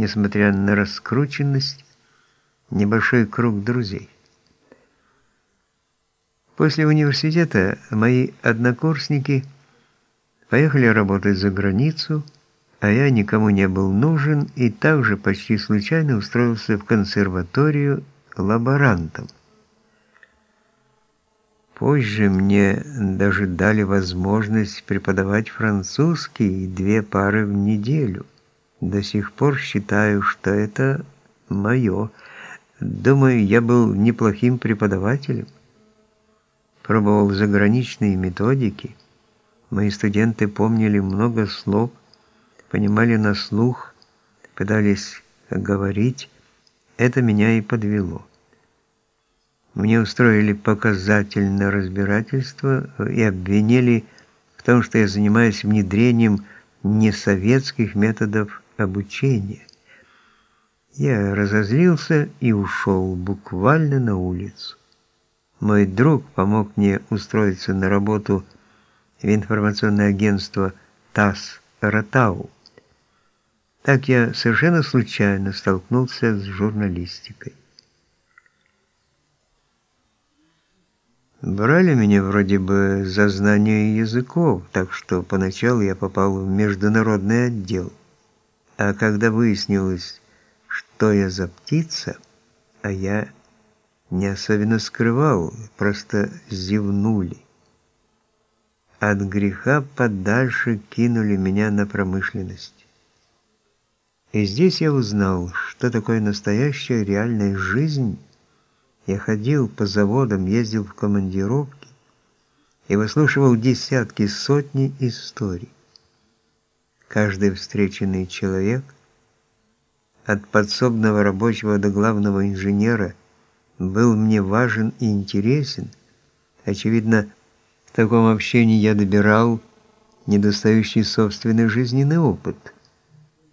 несмотря на раскрученность, небольшой круг друзей. После университета мои однокурсники поехали работать за границу, а я никому не был нужен и также почти случайно устроился в консерваторию лаборантом. Позже мне даже дали возможность преподавать французский две пары в неделю. До сих пор считаю, что это мое. Думаю, я был неплохим преподавателем. Пробовал заграничные методики. Мои студенты помнили много слов, понимали на слух, пытались говорить. Это меня и подвело. Мне устроили показательное разбирательство и обвинили в том, что я занимаюсь внедрением несоветских методов обучения. Я разозлился и ушел буквально на улицу. Мой друг помог мне устроиться на работу в информационное агентство ТАСС Ротау. Так я совершенно случайно столкнулся с журналистикой. Брали меня вроде бы за знание языков, так что поначалу я попал в международный отдел. А когда выяснилось, что я за птица, а я не особенно скрывал, просто зевнули. От греха подальше кинули меня на промышленность. И здесь я узнал, что такое настоящая реальная жизнь – я ходил по заводам, ездил в командировки и выслушивал десятки, сотни историй. Каждый встреченный человек, от подсобного рабочего до главного инженера, был мне важен и интересен. Очевидно, в таком общении я добирал недостающий собственный жизненный опыт.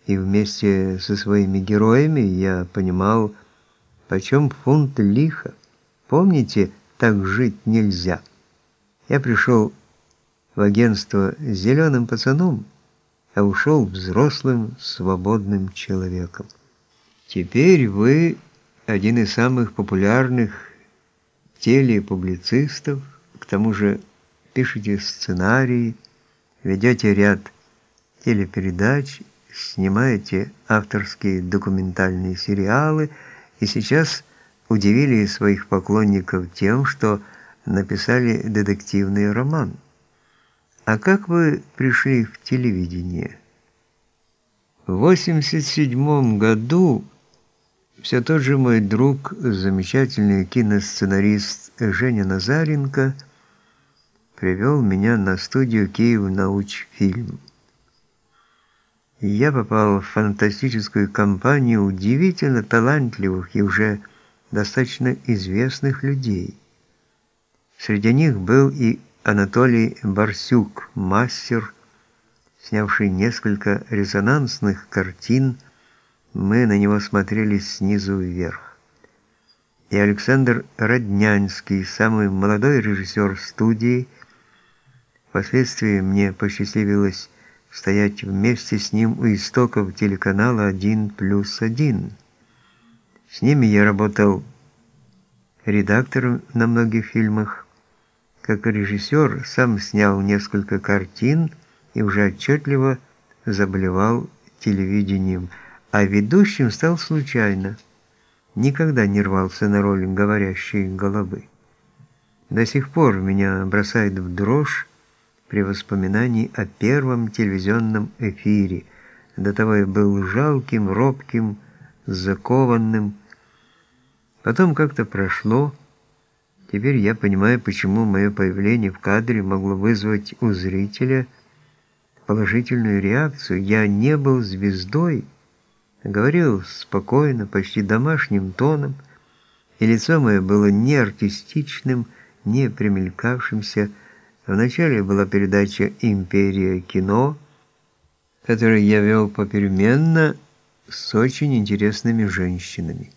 И вместе со своими героями я понимал, Почем фунт лиха? Помните, так жить нельзя. Я пришел в агентство зеленым пацаном, а ушел взрослым, свободным человеком. Теперь вы один из самых популярных телепублицистов, к тому же пишете сценарии, ведете ряд телепередач, снимаете авторские документальные сериалы – и сейчас удивили своих поклонников тем, что написали детективный роман. А как вы пришли в телевидение? В 87 году все тот же мой друг, замечательный киносценарист Женя Назаренко, привел меня на студию Киев Научфильм я попал в фантастическую компанию удивительно талантливых и уже достаточно известных людей. Среди них был и Анатолий Барсюк, мастер, снявший несколько резонансных картин. Мы на него смотрели снизу вверх. И Александр Роднянский, самый молодой режиссер студии. Впоследствии мне посчастливилось стоять вместе с ним у истоков телеканала «Один плюс один». С ними я работал редактором на многих фильмах. Как режиссер сам снял несколько картин и уже отчетливо заболевал телевидением, а ведущим стал случайно. Никогда не рвался на роль говорящей головы. До сих пор меня бросает в дрожь при воспоминании о первом телевизионном эфире. До того я был жалким, робким, закованным. Потом как-то прошло. Теперь я понимаю, почему мое появление в кадре могло вызвать у зрителя положительную реакцию. Я не был звездой, говорил спокойно, почти домашним тоном, и лицо мое было не артистичным, не примелькавшимся, Вначале была передача «Империя кино», которую я вел попеременно с очень интересными женщинами.